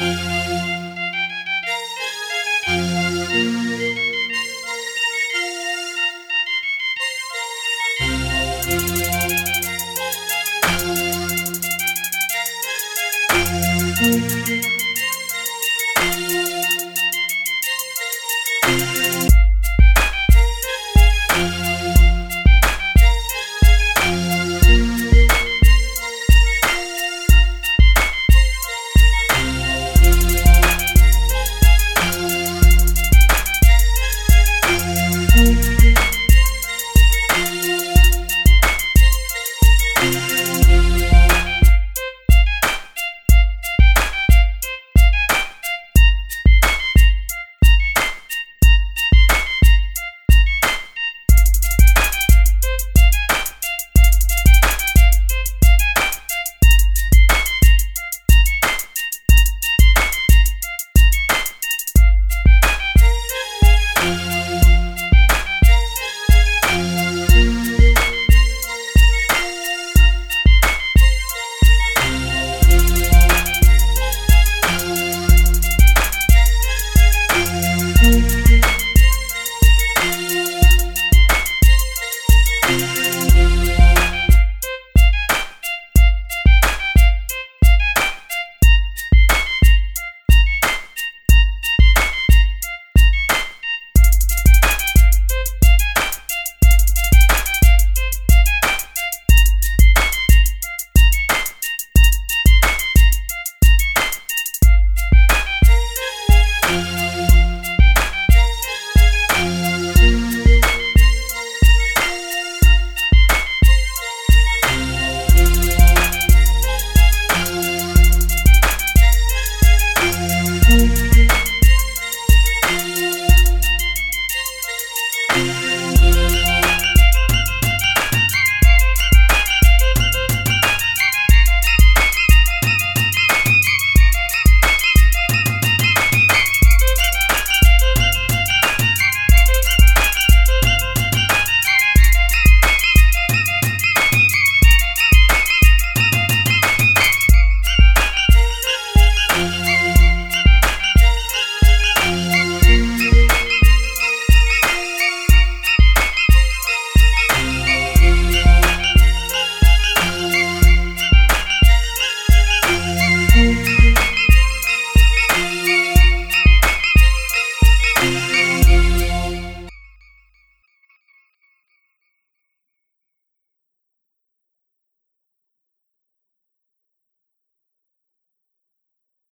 Música